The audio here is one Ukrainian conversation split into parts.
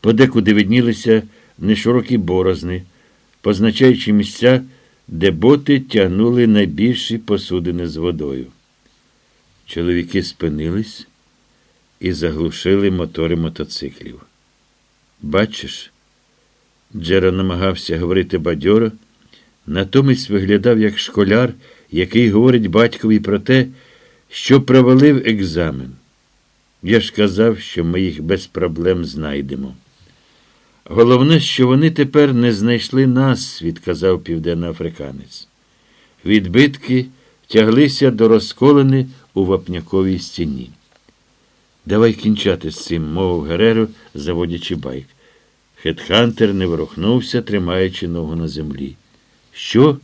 подекуди виднілися неширокі борозни, позначаючи місця, де боти тягнули найбільші посудини з водою. Чоловіки спинились і заглушили мотори мотоциклів. Бачиш, Джеро намагався говорити бадьоро, натомість виглядав як школяр, який говорить батькові про те, що провалив екзамен. Я ж казав, що ми їх без проблем знайдемо. Головне, що вони тепер не знайшли нас, відказав південноафриканець. Відбитки тяглися до розколини у вапняковій стіні. Давай кінчати з цим, мовив Гереро, заводячи байк. Хетхантер не ворухнувся, тримаючи ногу на землі. Що?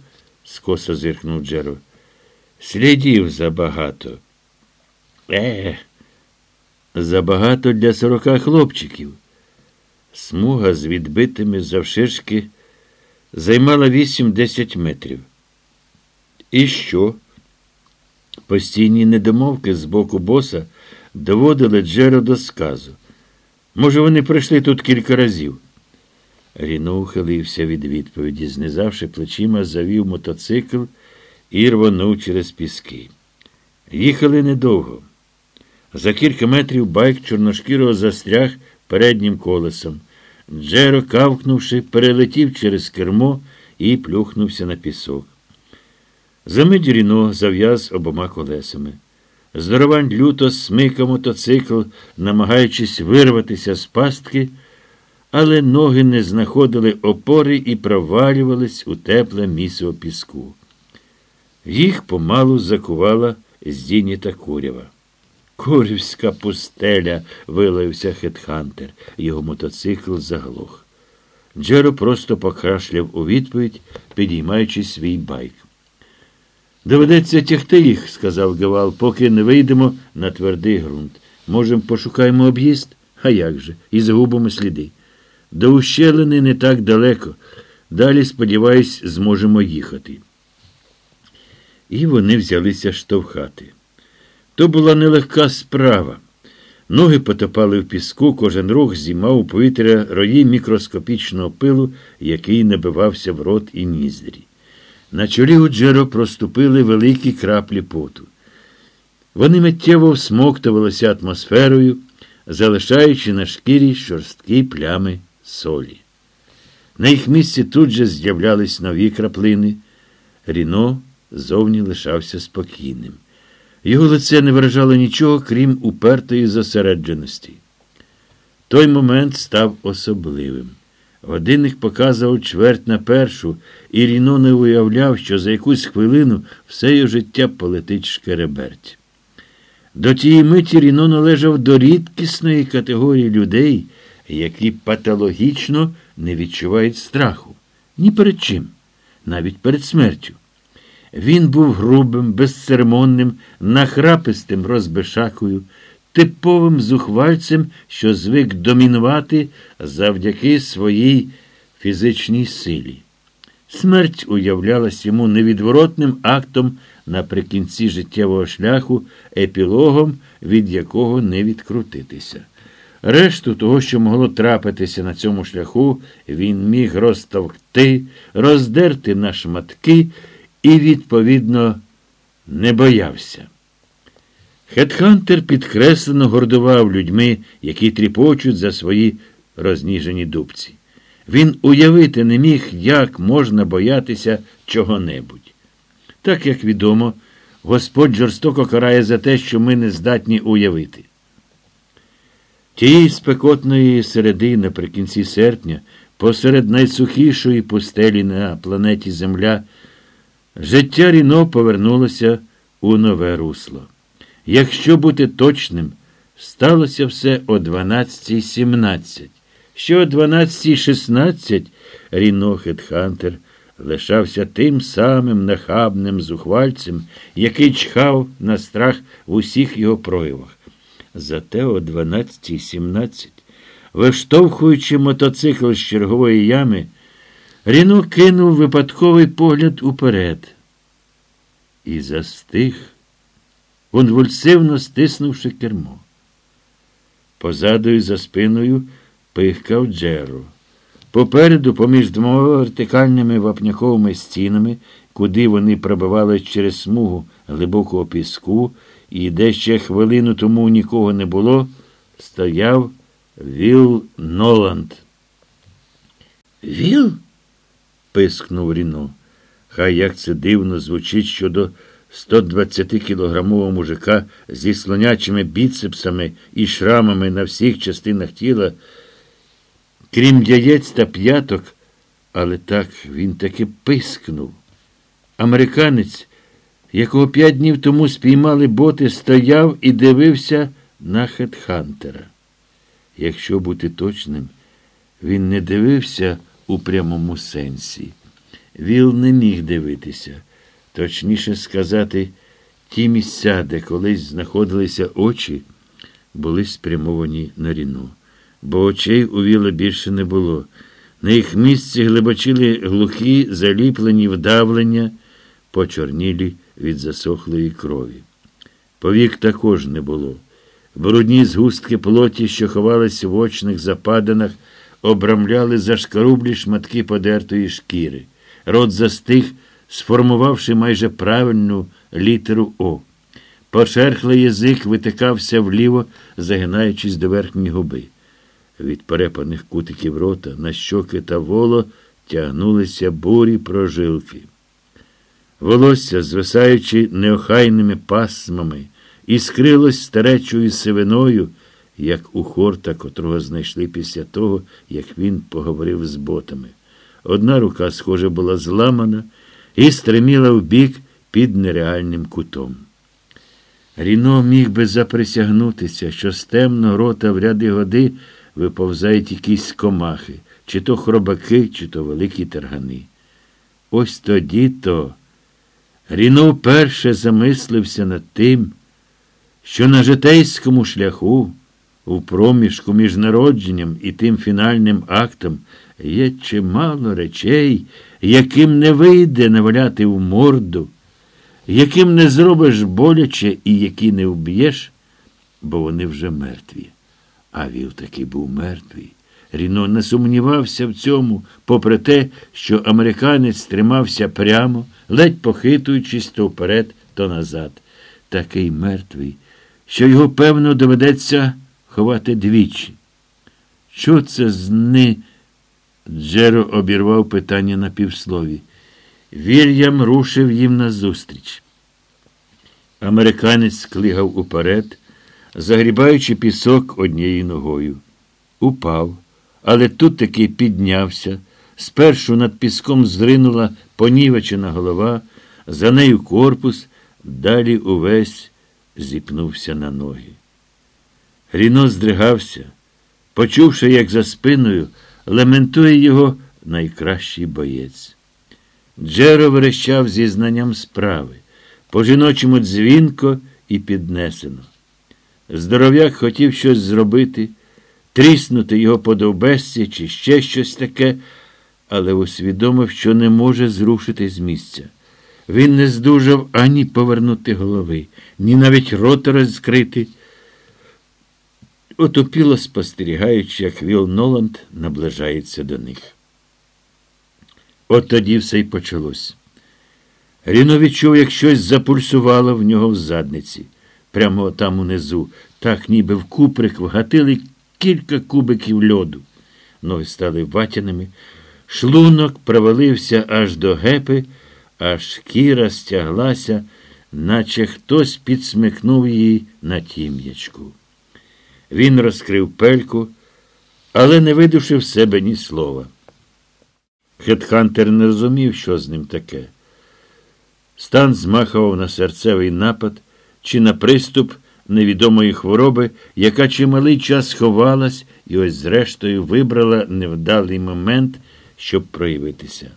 скоса зиркнув Джеро. Слідів забагато. Е, забагато для сорока хлопчиків. Смуга з відбитими завширшки займала 8-10 метрів. І що? Постійні недомовки з боку боса доводили Джеро до сказу. Може, вони прийшли тут кілька разів. Ріно ухилився від відповіді, знизавши плечима, завів мотоцикл і рвонув через піски. Їхали недовго. За кілька метрів байк чорношкірого застряг переднім колесом. Джеро, кавкнувши, перелетів через кермо і плюхнувся на пісок. Замить Ріно зав'яз обома колесами. Здоровань люто смикав мотоцикл, намагаючись вирватися з пастки, але ноги не знаходили опори і провалювались у тепле місиво піску. Їх помалу закувала здійнята курява. Курівська пустеля, вилаявся Хетхантер. Його мотоцикл заглох. Джеро просто покашляв у відповідь, підіймаючи свій байк. Доведеться тягти їх, сказав Гевал, поки не вийдемо на твердий ґрунт. Можем, пошукаємо об'їзд? А як же? І загубимо сліди. До ущелини не так далеко. Далі, сподіваюсь, зможемо їхати. І вони взялися штовхати. То була нелегка справа. Ноги потопали в піску, кожен рух зіймав у повітря рої мікроскопічного пилу, який набивався в рот і ніздрі. На чолі у Джеро проступили великі краплі поту. Вони миттєво всмоктувалися атмосферою, залишаючи на шкірі шорсткі плями солі. На їх місці тут же з'являлись нові краплини. Ріно зовні лишався спокійним. Його лице не виражало нічого, крім упертої зосередженості. Той момент став особливим. Годинник показував чверть на першу, і Ріно не уявляв, що за якусь хвилину все його життя полетить шкереберть. До тієї миті Ріно належав до рідкісної категорії людей, які патологічно не відчувають страху. Ні перед чим, навіть перед смертю. Він був грубим, безцеремонним, нахрапистим розбишакою, типовим зухвальцем, що звик домінувати завдяки своїй фізичній силі. Смерть уявлялась йому невідворотним актом наприкінці життєвого шляху, епілогом, від якого не відкрутитися. Решту того, що могло трапитися на цьому шляху, він міг розтовкти, роздерти на шматки і, відповідно, не боявся. Хетхантер підкреслено гордував людьми, які тріпочуть за свої розніжені дубці. Він уявити не міг, як можна боятися чого-небудь. Так як відомо, Господь жорстоко карає за те, що ми не здатні уявити. Тієї спекотної середи наприкінці серпня, посеред найсухішої пустелі на планеті Земля, життя Ріно повернулося у нове русло. Якщо бути точним, сталося все о 12.17. Що о 12.16 Ріно Хетхантер лишався тим самим нахабним зухвальцем, який чхав на страх в усіх його проявах. Зате о 12.17, виштовхуючи мотоцикл з чергової ями, Ріно кинув випадковий погляд уперед і застиг, конвульсивно стиснувши кермо. Позаду і за спиною пихкав Джеро. Попереду, поміж двома вертикальними вапняковими стінами, куди вони пробивали через смугу глибокого піску, і де ще хвилину тому нікого не було, стояв Віл Ноланд. Віл? Пискнув Ріно. Хай як це дивно звучить щодо 120-кілограмового мужика зі слонячими біцепсами і шрамами на всіх частинах тіла, крім яєць та п'яток, але так він таки пискнув. Американець, якого п'ять днів тому спіймали боти, стояв і дивився на Хетхантера. Якщо бути точним, він не дивився у прямому сенсі. Віл не міг дивитися, точніше сказати, ті місця, де колись знаходилися очі, були спрямовані на ріну, бо очей у Віла більше не було. На їх місці глибочили глухі, заліплені вдавлення, почорнілі від засохлої крові. Повік також не було. Брудні згустки плоті, що ховались в очних западинах, обрамляли зашкарублі шматки подертої шкіри. Рот застиг, сформувавши майже правильну літеру О. Пошерхлий язик витикався вліво, загинаючись до верхньої губи. Від перепаних кутиків рота на щоки та воло тягнулися бурі прожилки. Волосся, звисаючи неохайними пасмами, іскрилось старечою сивиною, як у хорта, котрого знайшли після того, як він поговорив з ботами. Одна рука, схоже, була зламана і стриміла вбік під нереальним кутом. Ріно міг би заприсягнутися, що з темного рота в ряди годи виповзають якісь комахи, чи то хробаки, чи то великі тергани. Ось тоді то Ріно вперше замислився над тим, що на житейському шляху, у проміжку між народженням і тим фінальним актом є чимало речей, яким не вийде наваляти в морду, яким не зробиш боляче і які не вб'єш, бо вони вже мертві. А Віл таки був мертвий. Ріно не сумнівався в цьому, попри те, що американець тримався прямо, ледь похитуючись то вперед, то назад. Такий мертвий, що його, певно, доведеться ховати двічі. Що це з ни? Джеро обірвав питання на півслові. Вільям рушив їм назустріч. Американець клигав уперед, загрібаючи пісок однією ногою. Упав, але тут таки піднявся. Спершу над піском зринула понівечена голова, за нею корпус, далі увесь зіпнувся на ноги. Ріно здригався, почувши, як за спиною лементує його найкращий боєць. Джеро верещав зі знанням справи, по жіночому дзвінко і піднесено. Здоров'як хотів щось зробити, тріснути його по довбесці чи ще щось таке, але усвідомив, що не може зрушити з місця. Він не здужав ані повернути голови, ні навіть рота розкрити. Отопіло спостерігаючи, як Віл Ноланд наближається до них. От тоді все й почалось. Ріно відчув, як щось запульсувало в нього в задниці, прямо там унизу, так ніби в куприк вгатили кілька кубиків льоду. Ноги стали ватяними, шлунок провалився аж до гепи, а шкіра стяглася, наче хтось підсмикнув її на тім'ячку. Він розкрив пельку, але не видушив в себе ні слова. Хетхантер не розумів, що з ним таке. Стан змахував на серцевий напад чи на приступ невідомої хвороби, яка чималий час ховалась і ось, зрештою, вибрала невдалий момент, щоб проявитися.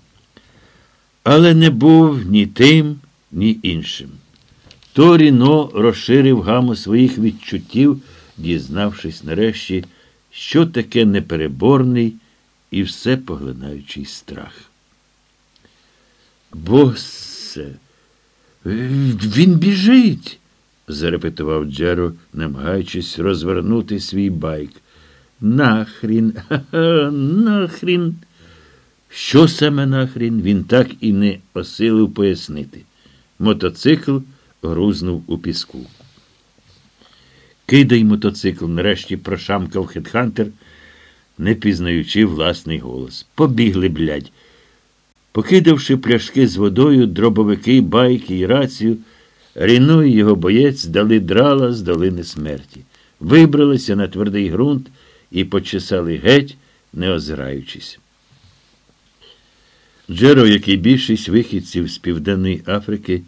Але не був ні тим, ні іншим. То Ріно розширив гаму своїх відчуттів дізнавшись нарешті, що таке непереборний і все поглинаючий страх. Босе, він біжить, зарепетував Джеро, намагаючись розвернути свій байк. Нахрін, ха-ха, нахрін. Що саме нахрін, він так і не осилив пояснити. Мотоцикл грузнув у піску. Кидай мотоцикл, нарешті прошамкав хедхантер, не пізнаючи власний голос. Побігли, блядь. Покидавши пляшки з водою, дробовики, байки і рацію, Ріно і його боєць дали драла з долини смерті, вибралися на твердий ґрунт і почесали геть, не озираючись. Джеро, як і більшість вихідців з Південної Африки,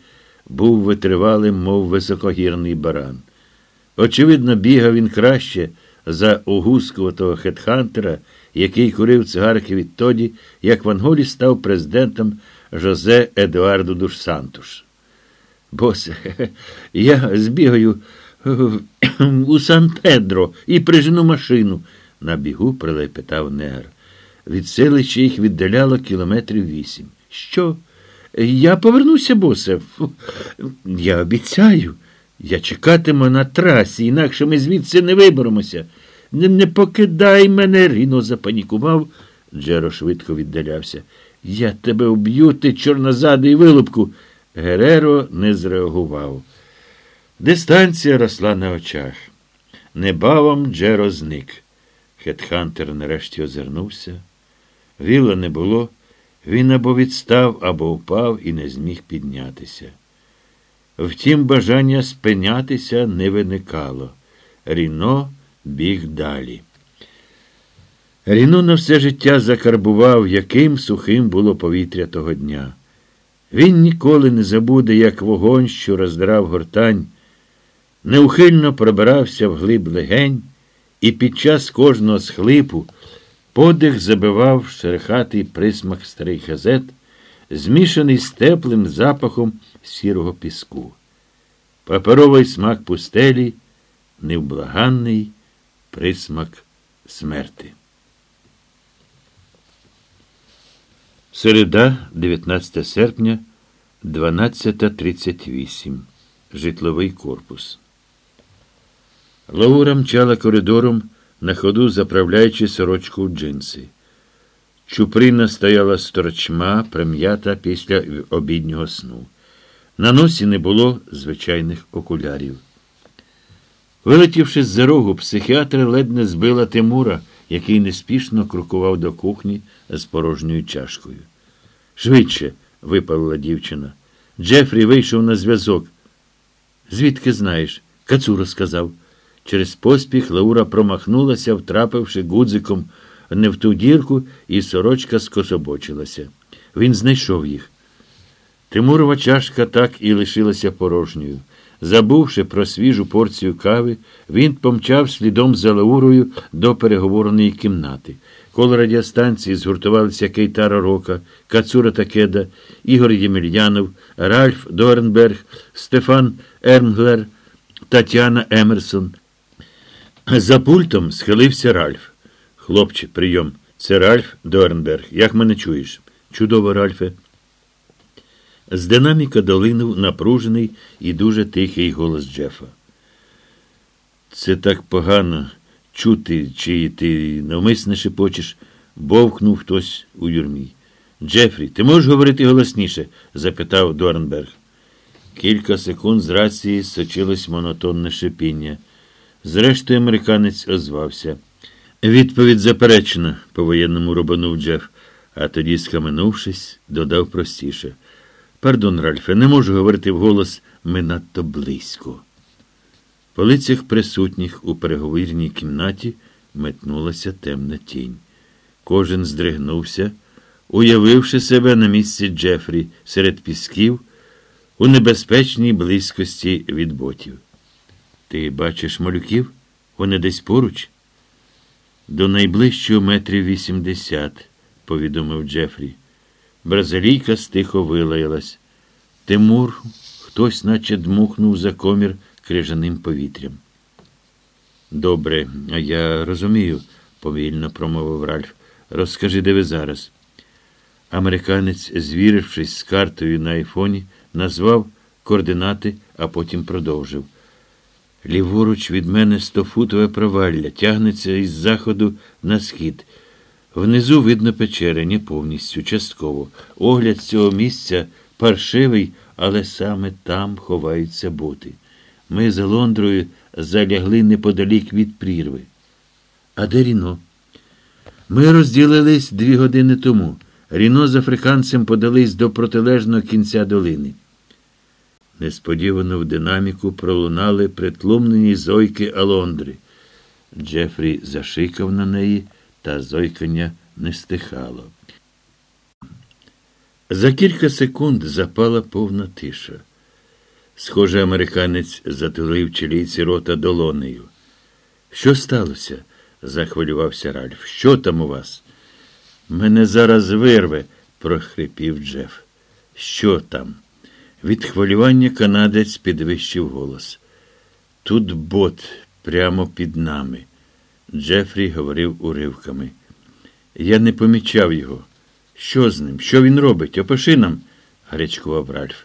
був витривалим, мов високогірний баран. Очевидно, бігав він краще за огускуватого хедхантера, який курив цигарки відтоді, як в Анголі став президентом Жозе Едуарду Душ Сантуш. Босе, я збігаю у Сан Педро і прижену машину, на бігу прилепетав негр. Від селища їх віддаляло кілометрів вісім. Що? Я повернуся, босе. Я обіцяю. Я чекатиму на трасі, інакше ми звідси не виберемося. Не, не покидай мене, Ріно запанікував. Джеро швидко віддалявся. Я тебе вб'ю, ти чорнозадий вилупку. Гереро не зреагував. Дистанція росла на очах. Небавом Джеро зник. Хетхантер нарешті озирнувся. Віла не було. Він або відстав, або впав і не зміг піднятися. Втім, бажання спинятися не виникало. Ріно біг далі. Ріно на все життя закарбував, яким сухим було повітря того дня. Він ніколи не забуде, як вогонь, що роздрав гортань, неухильно пробирався в глиб легень, і під час кожного схлипу подих забивав шерхатий присмак старих газет, змішаний з теплим запахом сірого піску. Паперовий смак пустелі, невблаганний присмак смерти. Середа, 19 серпня, 12.38. Житловий корпус. Лаура мчала коридором, на ходу заправляючи сорочку в джинси. Чуприна стояла сторочма, прим'ята після обіднього сну. На носі не було звичайних окулярів. Вилетівши з-за рогу, психіатр ледь не збила Тимура, який неспішно крокував до кухні з порожньою чашкою. Швидше, випалила дівчина. Джефрі вийшов на зв'язок. Звідки знаєш? Кацура сказав. Через поспіх Лаура промахнулася, втрапивши гудзиком не в ту дірку, і сорочка скособочилася. Він знайшов їх. Тимурова чашка так і лишилася порожньою. Забувши про свіжу порцію кави, він помчав слідом за Лаурою до переговорної кімнати. Коло радіостанції згуртувалися Кейтара Рока, Кацура Такеда, Ігор Ємельянов, Ральф Дорнберг, Стефан Ермглер, Тетяна Емерсон. За пультом схилився Ральф. Хлопче, прийом. Це Ральф Дорнберг. Як мене чуєш? Чудово, Ральфе. З динаміка долинув напружений і дуже тихий голос Джефа. Це так погано чути, чи ти навмисне шепочеш, бовкнув хтось у юрмі. Джефрі, ти можеш говорити голосніше? запитав Дорнберг. Кілька секунд з рації сочилось монотонне шипіння. Зрештою, американець озвався. Відповідь заперечена, по воєнному рубанув Джеф, а тоді, скаменувшись, додав простіше. Пардон, Ральфе, не можу говорити вголос ми надто близько. По лицях присутніх у переговірній кімнаті метнулася темна тінь. Кожен здригнувся, уявивши себе на місці Джефрі серед пісків у небезпечній близькості від ботів. Ти бачиш малюків? Вони десь поруч? До найближчого метрів вісімдесят, повідомив Джефрі. Бразилійка стихо вилаялась. Тимур хтось наче дмухнув за комір крижаним повітрям. Добре, я розумію, повільно промовив Ральф. Розкажи, де ви зараз. Американець, звірившись з картою на айфоні, назвав координати, а потім продовжив. Ліворуч від мене стофутове провалля тягнеться із заходу на схід. Внизу видно печери, не повністю, частково. Огляд цього місця паршивий, але саме там ховаються боти. Ми за Лондрою залягли неподалік від прірви. А де Ріно? Ми розділились дві години тому. Ріно з африканцем подались до протилежного кінця долини. Несподівано в динаміку пролунали притлумлені зойки Алондри. Джефрі зашикав на неї, та зойкання не стихало. За кілька секунд запала повна тиша. Схоже, американець затулив чилійці рота долонею. Що сталося? захвилювався Ральф. Що там у вас? Мене зараз вирве, прохрипів Джеф. Що там? Від хвилювання канадець підвищив голос. Тут бот прямо під нами. Джефрі говорив уривками. Я не помічав його. Що з ним? Що він робить? Опиши нам, гарячкував Ральф.